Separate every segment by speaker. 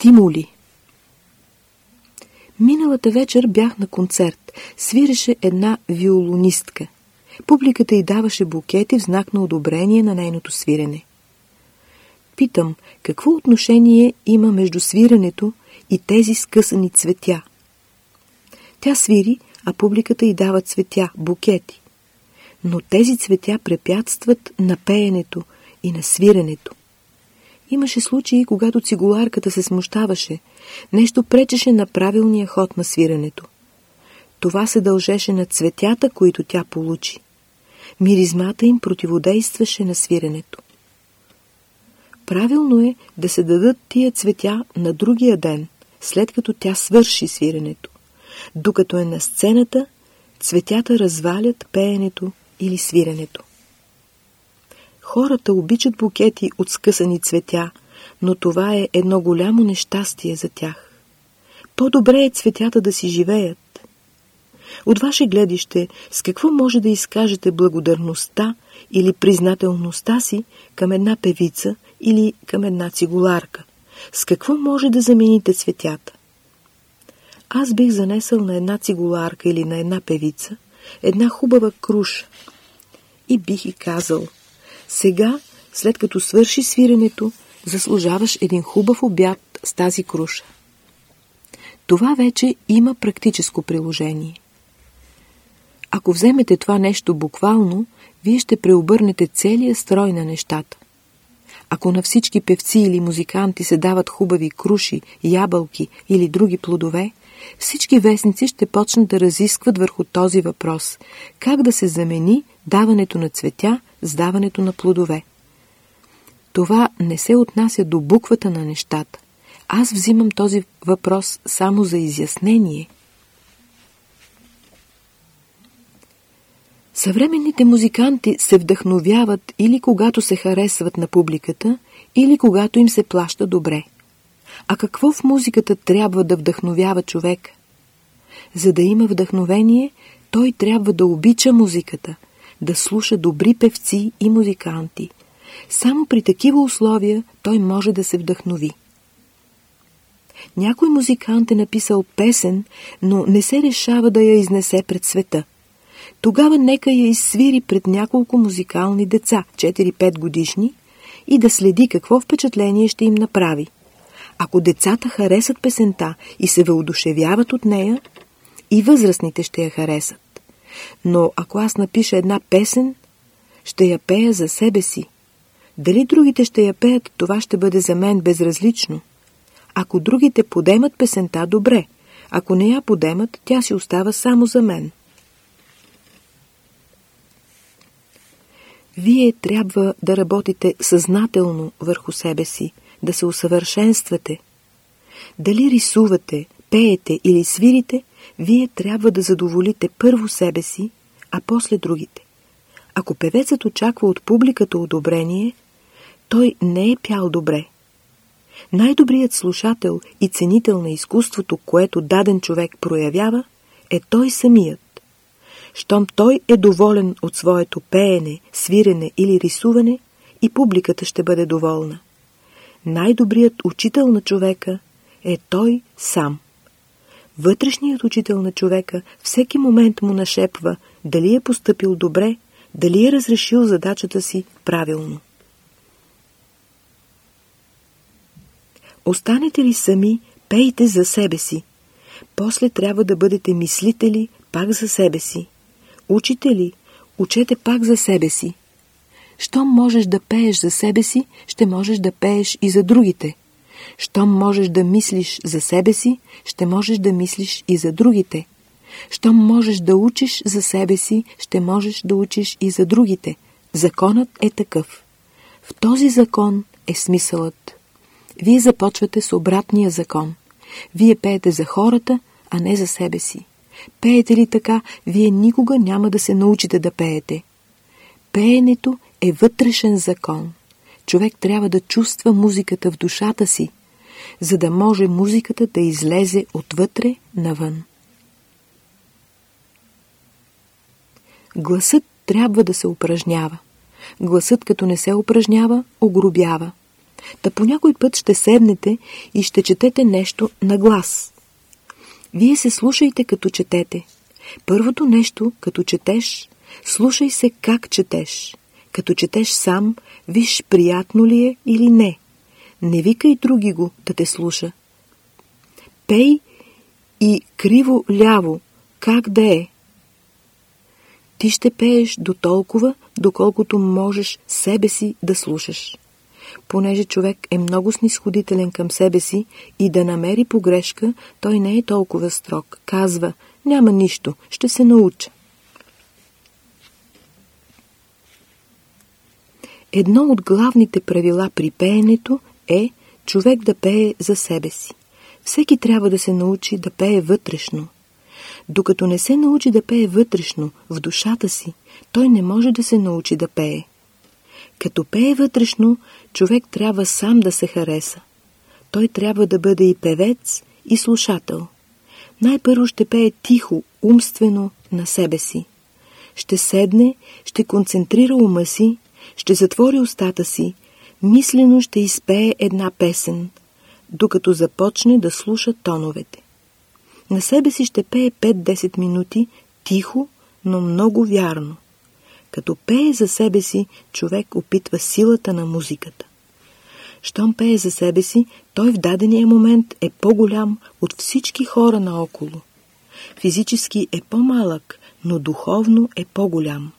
Speaker 1: Стимули Миналата вечер бях на концерт. Свиреше една виолонистка. Публиката й даваше букети в знак на одобрение на нейното свирене. Питам, какво отношение има между свирането и тези скъсани цветя? Тя свири, а публиката й дава цветя, букети. Но тези цветя препятстват на пеенето и на свирането. Имаше случаи, когато цигуларката се смущаваше. Нещо пречеше на правилния ход на свирането. Това се дължеше на цветята, които тя получи. Миризмата им противодействаше на свирането. Правилно е да се дадат тия цветя на другия ден, след като тя свърши свиренето. Докато е на сцената, цветята развалят пеенето или свиренето. Хората обичат букети от скъсани цветя, но това е едно голямо нещастие за тях. По-добре е цветята да си живеят. От ваше гледище, с какво може да изкажете благодарността или признателността си към една певица или към една цигуларка? С какво може да замените цветята? Аз бих занесъл на една цигуларка или на една певица една хубава круша и бих и казал – сега, след като свърши свиренето, заслужаваш един хубав обяд с тази круша. Това вече има практическо приложение. Ако вземете това нещо буквално, вие ще преобърнете целия строй на нещата. Ако на всички певци или музиканти се дават хубави круши, ябълки или други плодове, всички вестници ще почнат да разискват върху този въпрос – как да се замени даването на цветя с даването на плодове. Това не се отнася до буквата на нещата. Аз взимам този въпрос само за изяснение. Съвременните музиканти се вдъхновяват или когато се харесват на публиката, или когато им се плаща добре. А какво в музиката трябва да вдъхновява човек? За да има вдъхновение, той трябва да обича музиката, да слуша добри певци и музиканти. Само при такива условия той може да се вдъхнови. Някой музикант е написал песен, но не се решава да я изнесе пред света. Тогава нека я изсвири пред няколко музикални деца, 4-5 годишни, и да следи какво впечатление ще им направи. Ако децата харесат песента и се въодушевяват от нея, и възрастните ще я харесат. Но ако аз напиша една песен, ще я пея за себе си. Дали другите ще я пеят, това ще бъде за мен безразлично. Ако другите подемат песента, добре. Ако не я подемат, тя си остава само за мен. Вие трябва да работите съзнателно върху себе си, да се усъвършенствате. Дали рисувате, пеете или свирите, вие трябва да задоволите първо себе си, а после другите. Ако певецът очаква от публиката одобрение, той не е пял добре. Най-добрият слушател и ценител на изкуството, което даден човек проявява, е той самият. Щом той е доволен от своето пеене, свирене или рисуване, и публиката ще бъде доволна. Най-добрият учител на човека е той сам. Вътрешният учител на човека всеки момент му нашепва дали е поступил добре, дали е разрешил задачата си правилно. Останете ли сами, пейте за себе си. После трябва да бъдете мислители пак за себе си. Учители, учете пак за себе си. Щом можеш да пееш за себе си, ще можеш да пееш и за другите. Щом можеш да мислиш за себе си, ще можеш да мислиш и за другите. Щом можеш да учиш за себе си, ще можеш да учиш и за другите. Законът е такъв. В този закон е смисълът. Вие започвате с обратния закон. Вие пеете за хората, а не за себе си. Пеете ли така, вие никога няма да се научите да пеете. Пеенето е вътрешен закон. Човек трябва да чувства музиката в душата си, за да може музиката да излезе отвътре навън. Гласът трябва да се упражнява. Гласът като не се упражнява, огробява. Та по някой път ще седнете и ще четете нещо на глас. Вие се слушайте като четете. Първото нещо, като четеш, слушай се как четеш. Като четеш сам, виж приятно ли е или не. Не викай други го да те слуша. Пей и криво-ляво, как да е. Ти ще пееш до толкова, доколкото можеш себе си да слушаш. Понеже човек е много снисходителен към себе си и да намери погрешка, той не е толкова строг. Казва, няма нищо, ще се науча. Едно от главните правила при пеенето е човек да пее за себе си. Всеки трябва да се научи да пее вътрешно. Докато не се научи да пее вътрешно, в душата си, той не може да се научи да пее. Като пее вътрешно, човек трябва сам да се хареса. Той трябва да бъде и певец, и слушател. Най-първо ще пее тихо, умствено на себе си. Ще седне, ще концентрира ума си, ще затвори устата си, мислено ще изпее една песен, докато започне да слуша тоновете. На себе си ще пее 5-10 минути, тихо, но много вярно. Като пее за себе си, човек опитва силата на музиката. Щом пее за себе си, той в дадения момент е по-голям от всички хора наоколо. Физически е по-малък, но духовно е по-голям.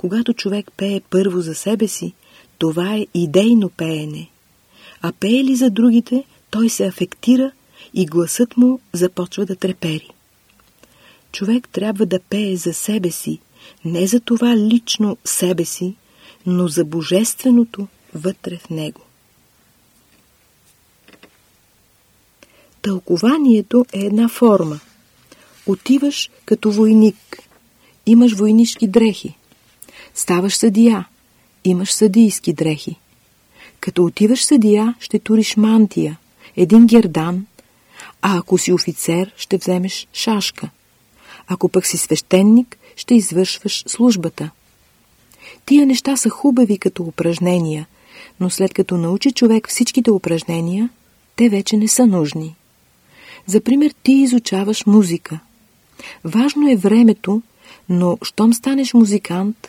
Speaker 1: Когато човек пее първо за себе си, това е идейно пеене. А пее ли за другите, той се афектира и гласът му започва да трепери. Човек трябва да пее за себе си, не за това лично себе си, но за божественото вътре в него. Тълкованието е една форма. Отиваш като войник. Имаш войнишки дрехи. Ставаш съдия. Имаш съдийски дрехи. Като отиваш съдия, ще туриш мантия, един гердан, а ако си офицер, ще вземеш шашка. Ако пък си свещеник, ще извършваш службата. Тия неща са хубави като упражнения, но след като научи човек всичките упражнения, те вече не са нужни. За пример, ти изучаваш музика. Важно е времето, но щом станеш музикант,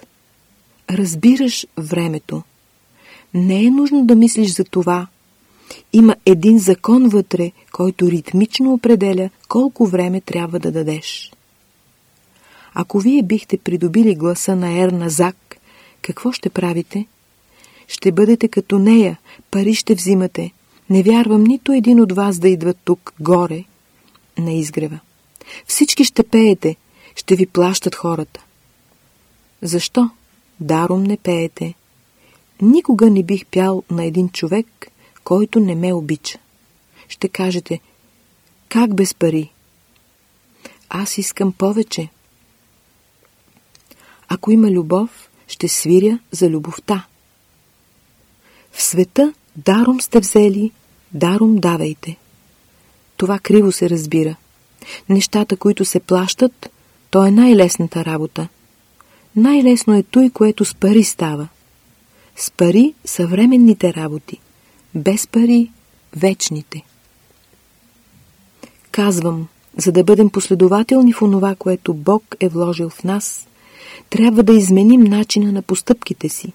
Speaker 1: разбираш времето. Не е нужно да мислиш за това. Има един закон вътре, който ритмично определя колко време трябва да дадеш. Ако вие бихте придобили гласа на Ерна Зак, какво ще правите? Ще бъдете като нея, пари ще взимате. Не вярвам нито един от вас да идва тук, горе, на изгрева. Всички ще пеете, ще ви плащат хората. Защо? Даром не пеете. Никога не бих пял на един човек, който не ме обича. Ще кажете, как без пари? Аз искам повече. Ако има любов, ще свиря за любовта. В света даром сте взели, даром давайте. Това криво се разбира. Нещата, които се плащат, то е най-лесната работа. Най-лесно е той, което с пари става. С пари съвременните работи, без пари вечните. Казвам, за да бъдем последователни в онова, което Бог е вложил в нас, трябва да изменим начина на постъпките си.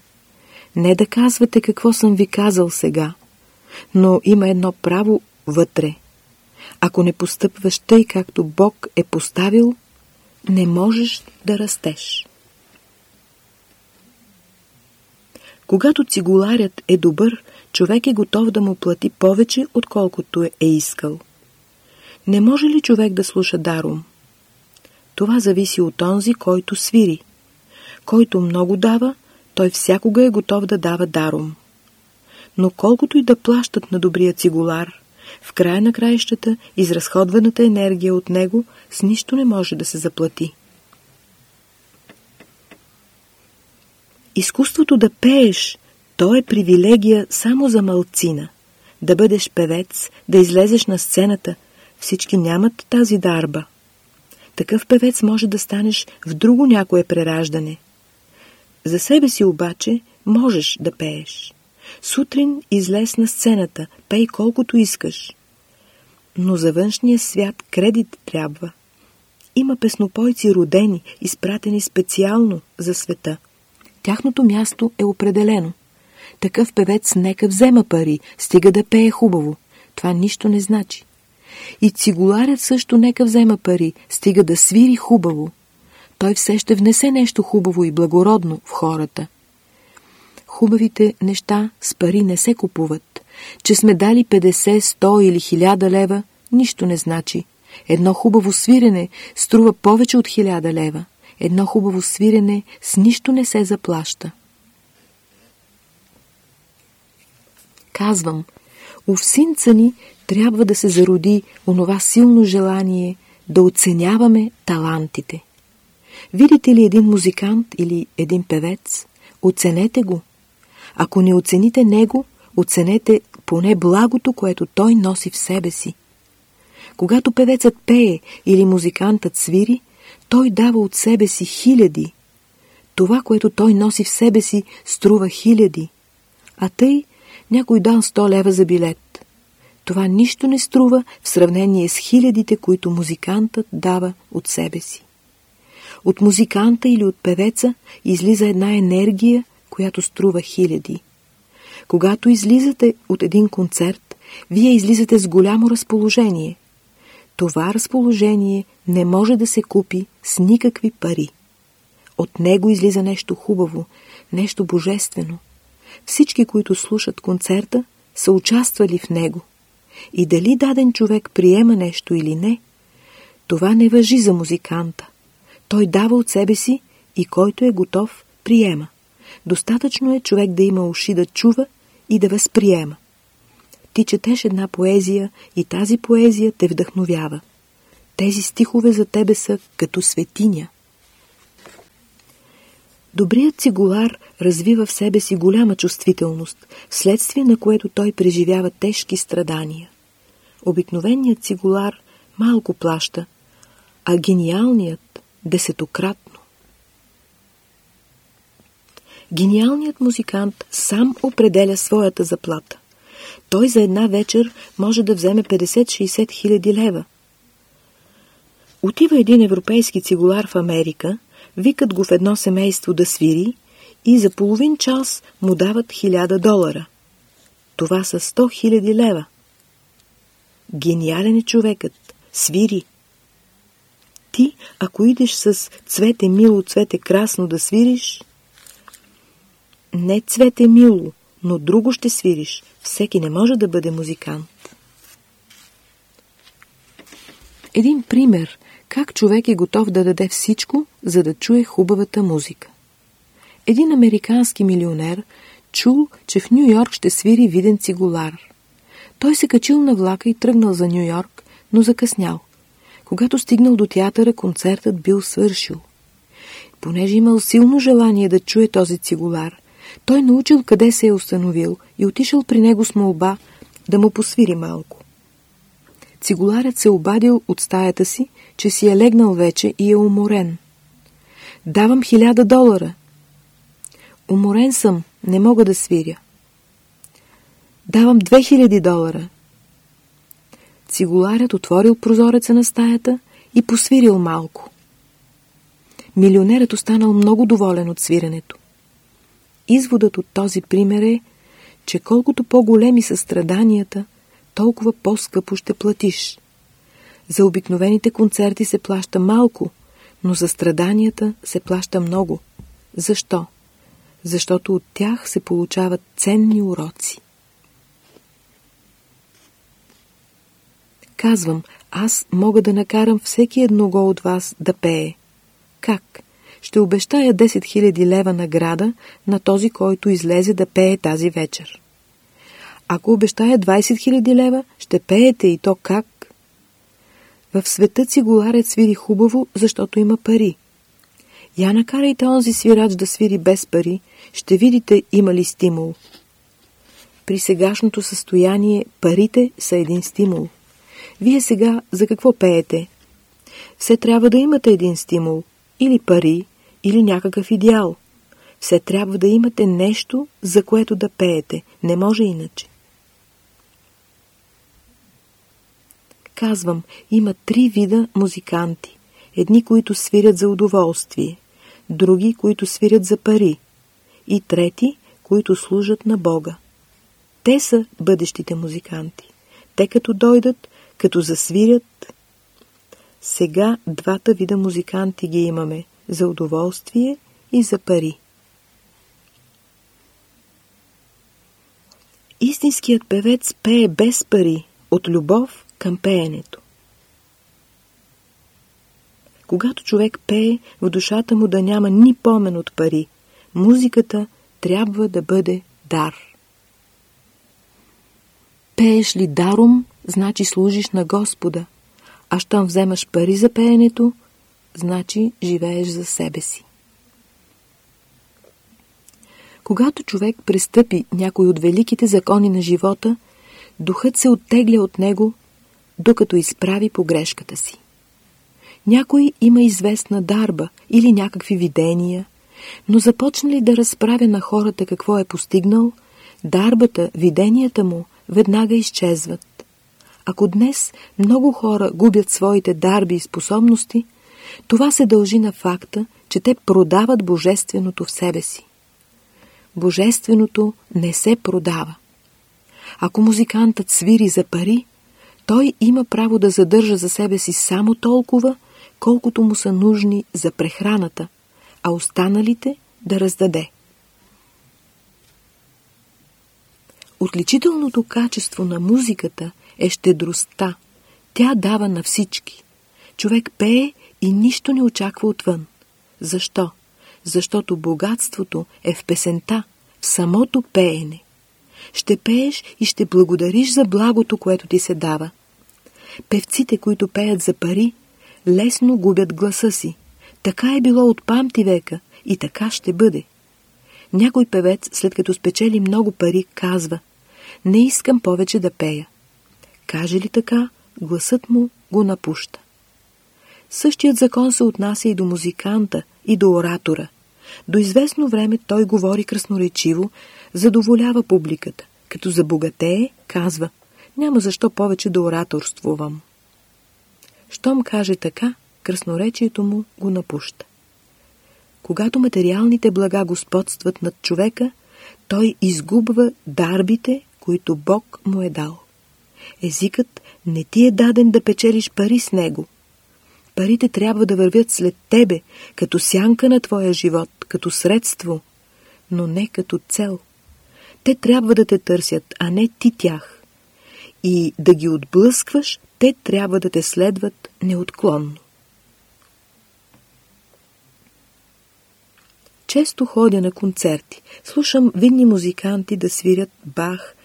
Speaker 1: Не да казвате какво съм ви казал сега, но има едно право вътре. Ако не постъпваш тъй, както Бог е поставил, не можеш да растеш. Когато цигуларят е добър, човек е готов да му плати повече, отколкото е искал. Не може ли човек да слуша даром? Това зависи от онзи, който свири. Който много дава, той всякога е готов да дава даром. Но колкото и да плащат на добрия цигулар, в края на краищата изразходваната енергия от него с нищо не може да се заплати. Изкуството да пееш, то е привилегия само за малцина. Да бъдеш певец, да излезеш на сцената, всички нямат тази дарба. Такъв певец може да станеш в друго някое прераждане. За себе си обаче можеш да пееш. Сутрин излез на сцената, пей колкото искаш. Но за външния свят кредит трябва. Има песнопойци родени, изпратени специално за света. Тяхното място е определено. Такъв певец нека взема пари, стига да пее хубаво. Това нищо не значи. И цигуларят също нека взема пари, стига да свири хубаво. Той все ще внесе нещо хубаво и благородно в хората. Хубавите неща с пари не се купуват. Че сме дали 50, 100 или 1000 лева, нищо не значи. Едно хубаво свирене струва повече от 1000 лева. Едно хубаво свирене с нищо не се заплаща. Казвам, у всинца ни трябва да се зароди онова силно желание да оценяваме талантите. Видите ли един музикант или един певец, оценете го. Ако не оцените него, оценете поне благото, което той носи в себе си. Когато певецът пее или музикантът свири, той дава от себе си хиляди. Това, което той носи в себе си, струва хиляди. А тъй някой дал 100 лева за билет. Това нищо не струва в сравнение с хилядите, които музикантът дава от себе си. От музиканта или от певеца излиза една енергия, която струва хиляди. Когато излизате от един концерт, вие излизате с голямо разположение. Това разположение не може да се купи с никакви пари. От него излиза нещо хубаво, нещо божествено. Всички, които слушат концерта, са участвали в него. И дали даден човек приема нещо или не, това не въжи за музиканта. Той дава от себе си и който е готов, приема. Достатъчно е човек да има уши да чува и да възприема. Ти четеш една поезия и тази поезия те вдъхновява. Тези стихове за тебе са като светиня. Добрият цигулар развива в себе си голяма чувствителност, вследствие на което той преживява тежки страдания. Обикновеният цигулар малко плаща, а гениалният десетократно. Гениалният музикант сам определя своята заплата. Той за една вечер може да вземе 50-60 хиляди лева. Отива един европейски цигулар в Америка, викат го в едно семейство да свири и за половин час му дават 1000 долара. Това са 100 хиляди лева. Гениален е човекът. Свири. Ти, ако идеш с цвете мило, цвете красно да свириш, не цвете мило, но друго ще свириш. Всеки не може да бъде музикант. Един пример как човек е готов да даде всичко, за да чуе хубавата музика. Един американски милионер чул, че в Нью Йорк ще свири виден цигулар. Той се качил на влака и тръгнал за Нью Йорк, но закъснял. Когато стигнал до театъра, концертът бил свършил. Понеже имал силно желание да чуе този цигулар, той научил къде се е установил и отишъл при него с молба да му посвири малко. Цигуларят се обадил от стаята си, че си е легнал вече и е уморен. Давам хиляда долара. Уморен съм, не мога да свиря. Давам 2000 долара. Цигуларят отворил прозореца на стаята и посвирил малко. Милионерът останал много доволен от свирането. Изводът от този пример е, че колкото по-големи са страданията, толкова по-скъпо ще платиш. За обикновените концерти се плаща малко, но за страданията се плаща много. Защо? Защото от тях се получават ценни уроци. Казвам, аз мога да накарам всеки едного от вас да пее. Как? Ще обещая 10 000 лева награда на този, който излезе да пее тази вечер. Ако обещая 20 000 лева, ще пеете и то как? В света цигуларят свири хубаво, защото има пари. Я накарайте онзи свирач да свири без пари, ще видите има ли стимул. При сегашното състояние парите са един стимул. Вие сега за какво пеете? Все трябва да имате един стимул. Или пари, или някакъв идеал. все трябва да имате нещо, за което да пеете. Не може иначе. Казвам, има три вида музиканти. Едни, които свирят за удоволствие, други, които свирят за пари и трети, които служат на Бога. Те са бъдещите музиканти. Те като дойдат, като засвирят. Сега двата вида музиканти ги имаме – за удоволствие и за пари. Истинският певец пее без пари, от любов към пеенето. Когато човек пее, в душата му да няма ни помен от пари, музиката трябва да бъде дар. Пееш ли даром, значи служиш на Господа, а щом вземаш пари за пеенето, значи живееш за себе си. Когато човек престъпи някой от великите закони на живота, духът се оттегля от него, докато изправи погрешката си. Някой има известна дарба или някакви видения, но започна ли да разправя на хората какво е постигнал, дарбата, виденията му веднага изчезват. Ако днес много хора губят своите дарби и способности, това се дължи на факта, че те продават божественото в себе си. Божественото не се продава. Ако музикантът свири за пари, той има право да задържа за себе си само толкова, колкото му са нужни за прехраната, а останалите да раздаде. Отличителното качество на музиката е щедростта. Тя дава на всички. Човек пее и нищо не очаква отвън. Защо? Защото богатството е в песента, в самото пеене. Ще пееш и ще благодариш за благото, което ти се дава. Певците, които пеят за пари, лесно губят гласа си. Така е било от памти века и така ще бъде. Някой певец, след като спечели много пари, казва «Не искам повече да пея». Каже ли така, гласът му го напуща. Същият закон се отнася и до музиканта, и до оратора. До известно време той говори красноречиво, задоволява публиката. Като забогатее, казва «Няма защо повече да ораторствувам». Щом каже така, красноречието му го напуща. Когато материалните блага господстват над човека, той изгубва дарбите, които Бог му е дал. Езикът не ти е даден да печелиш пари с него. Парите трябва да вървят след тебе, като сянка на твоя живот, като средство, но не като цел. Те трябва да те търсят, а не ти тях. И да ги отблъскваш, те трябва да те следват неотклонно. Често ходя на концерти, слушам видни музиканти да свирят Бах,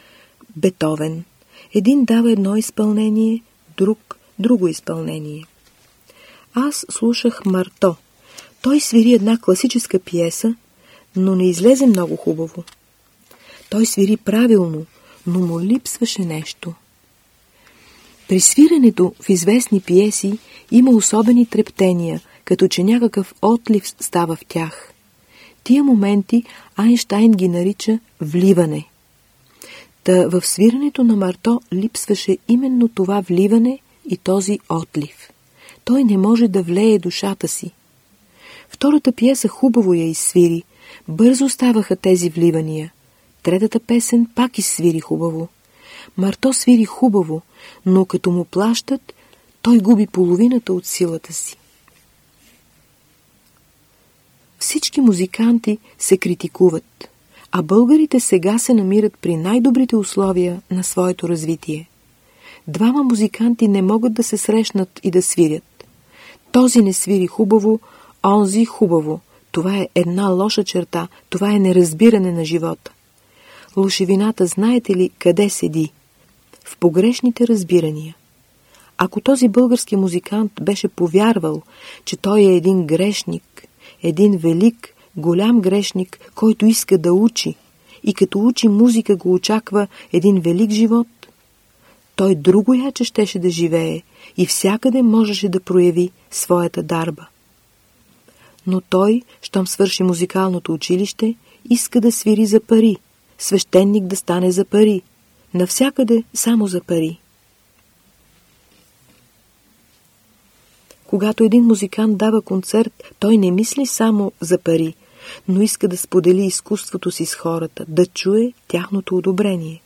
Speaker 1: Бетовен. Един дава едно изпълнение, друг – друго изпълнение. Аз слушах Марто. Той свири една класическа пиеса, но не излезе много хубаво. Той свири правилно, но му липсваше нещо. При свирането в известни пиеси има особени трептения, като че някакъв отлив става в тях. Тия моменти Айнштайн ги нарича вливане. Та в свирането на Марто липсваше именно това вливане и този отлив. Той не може да влее душата си. Втората пиеса хубаво я изсвири. Бързо ставаха тези вливания. Третата песен пак изсвири хубаво. Марто свири хубаво, но като му плащат, той губи половината от силата си. Всички музиканти се критикуват, а българите сега се намират при най-добрите условия на своето развитие. Двама музиканти не могат да се срещнат и да свирят. Този не свири хубаво, онзи хубаво. Това е една лоша черта, това е неразбиране на живота. Лошевината знаете ли къде седи? в погрешните разбирания. Ако този български музикант беше повярвал, че той е един грешник, един велик, голям грешник, който иска да учи, и като учи музика го очаква един велик живот, той друго яче щеше да живее и всякъде можеше да прояви своята дарба. Но той, щом свърши музикалното училище, иска да свири за пари, свещеник да стане за пари, навсякъде само за пари. Когато един музикант дава концерт, той не мисли само за пари, но иска да сподели изкуството си с хората, да чуе тяхното одобрение.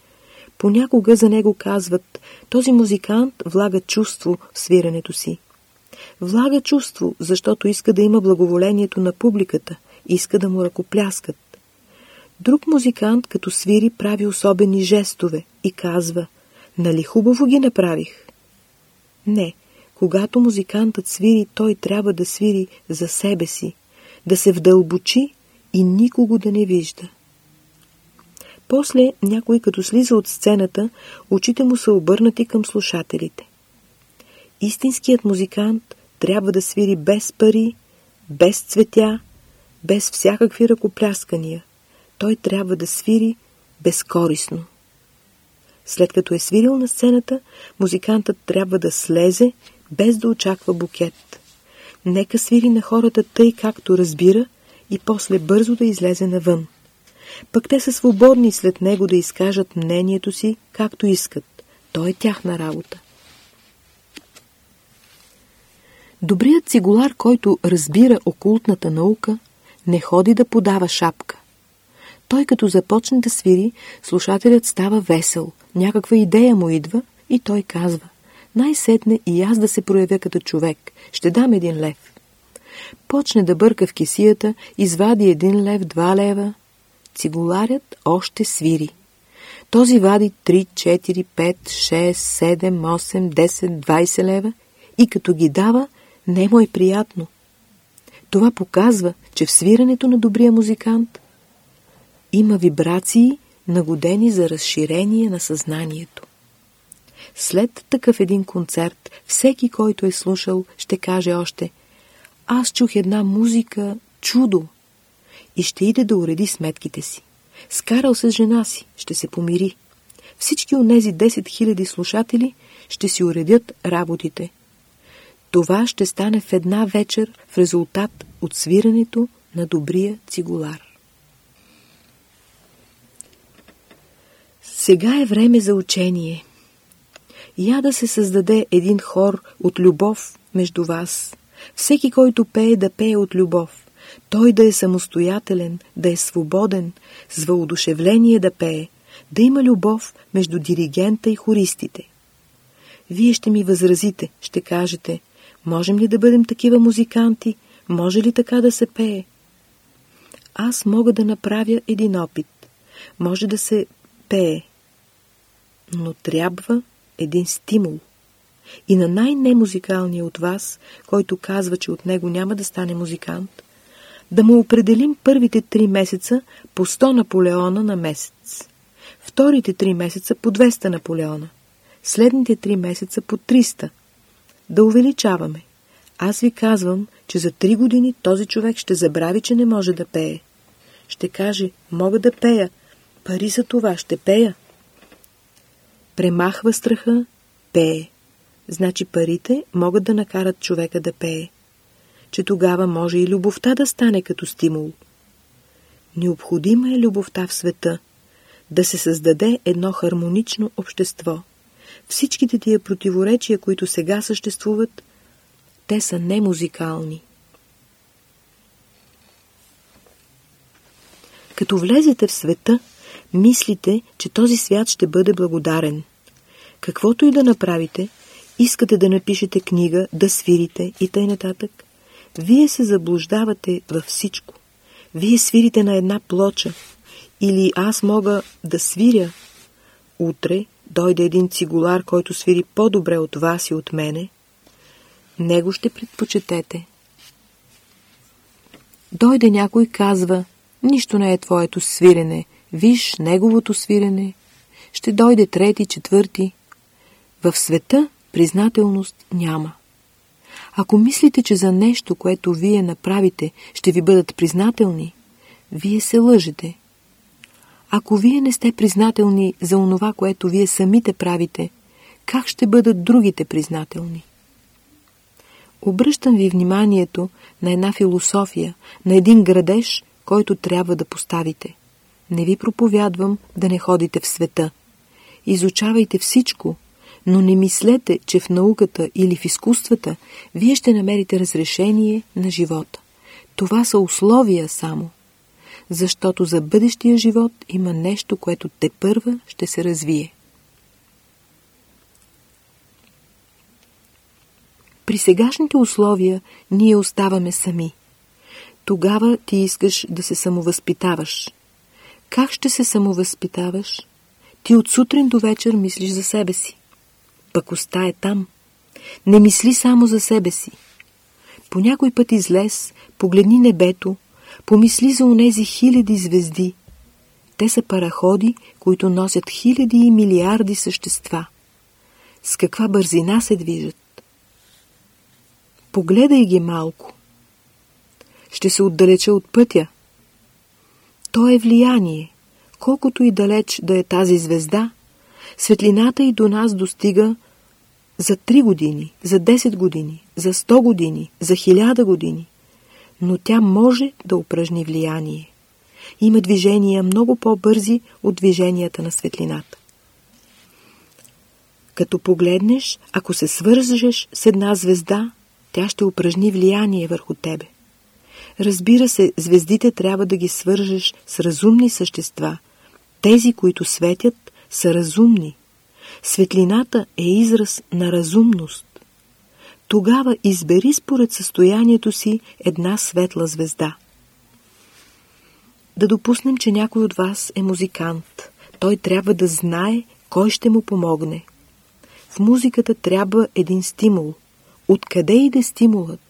Speaker 1: Понякога за него казват, този музикант влага чувство в свирането си. Влага чувство, защото иска да има благоволението на публиката, иска да му ръкопляскат. Друг музикант, като свири, прави особени жестове и казва, нали хубаво ги направих? Не, когато музикантът свири, той трябва да свири за себе си, да се вдълбочи и никого да не вижда. После някой като слиза от сцената, очите му са обърнати към слушателите. Истинският музикант трябва да свири без пари, без цветя, без всякакви ръкопляскания. Той трябва да свири безкорисно. След като е свирил на сцената, музикантът трябва да слезе, без да очаква букет. Нека свири на хората тъй, както разбира, и после бързо да излезе навън. Пък те са свободни след него да изкажат мнението си, както искат. То е тяхна работа. Добрият цигулар, който разбира окултната наука, не ходи да подава шапка. Той като започне да свири, слушателят става весел, някаква идея му идва и той казва най-сетне и аз да се проявя като човек, ще дам един лев. Почне да бърка в кисията, извади един лев, два лева. Цигуларят още свири. Този вади 3, 4, 5, 6, 7, 8, 10, 20 лева и като ги дава, не му е приятно. Това показва, че в свирането на добрия музикант има вибрации, нагодени за разширение на съзнанието. След такъв един концерт, всеки, който е слушал, ще каже още «Аз чух една музика, чудо!» и ще иде да уреди сметките си. Скарал се с жена си, ще се помири. Всички от тези 10 000 слушатели ще си уредят работите. Това ще стане в една вечер в резултат от свирането на добрия цигулар. Сега е време за учение. Я да се създаде един хор от любов между вас. Всеки, който пее, да пее от любов. Той да е самостоятелен, да е свободен, с въодушевление да пее, да има любов между диригента и хористите. Вие ще ми възразите, ще кажете, можем ли да бъдем такива музиканти, може ли така да се пее? Аз мога да направя един опит. Може да се пее, но трябва един стимул. И на най-немузикалния от вас, който казва, че от него няма да стане музикант, да му определим първите три месеца по 100 Наполеона на месец, вторите три месеца по 200 Наполеона, следните три месеца по 300. Да увеличаваме. Аз ви казвам, че за три години този човек ще забрави, че не може да пее. Ще каже, мога да пея, пари за това ще пея премахва страха, пее. Значи парите могат да накарат човека да пее. Че тогава може и любовта да стане като стимул. Необходима е любовта в света, да се създаде едно хармонично общество. Всичките тия противоречия, които сега съществуват, те са немузикални. Като влезете в света, мислите, че този свят ще бъде благодарен. Каквото и да направите, искате да напишете книга, да свирите и тъй нататък, вие се заблуждавате във всичко. Вие свирите на една плоча. Или аз мога да свиря. Утре дойде един цигулар, който свири по-добре от вас и от мене. Него ще предпочетете. Дойде някой казва, нищо не е твоето свирене, Виж неговото свирене. Ще дойде трети, четвърти. В света признателност няма. Ако мислите, че за нещо, което вие направите, ще ви бъдат признателни, вие се лъжете. Ако вие не сте признателни за онова, което вие самите правите, как ще бъдат другите признателни? Обръщам ви вниманието на една философия, на един градеж, който трябва да поставите. Не ви проповядвам да не ходите в света. Изучавайте всичко, но не мислете, че в науката или в изкуствата вие ще намерите разрешение на живота. Това са условия само. Защото за бъдещия живот има нещо, което те първа ще се развие. При сегашните условия ние оставаме сами. Тогава ти искаш да се самовъзпитаваш. Как ще се самовъзпитаваш? Ти от сутрин до вечер мислиш за себе си. Пък оста е там. Не мисли само за себе си. По някой път излез, погледни небето, помисли за онези хиляди звезди. Те са параходи, които носят хиляди и милиарди същества. С каква бързина се движат. Погледай ги малко. Ще се отдалеча от пътя. То е влияние. Колкото и далеч да е тази звезда, светлината и до нас достига за 3 години, за 10 години, за 100 години, за 1000 години. Но тя може да упражни влияние. Има движения много по-бързи от движенията на светлината. Като погледнеш, ако се свържеш с една звезда, тя ще упражни влияние върху тебе. Разбира се, звездите трябва да ги свържеш с разумни същества. Тези, които светят, са разумни. Светлината е израз на разумност. Тогава избери според състоянието си една светла звезда. Да допуснем, че някой от вас е музикант. Той трябва да знае кой ще му помогне. В музиката трябва един стимул – Откъде иде стимулът?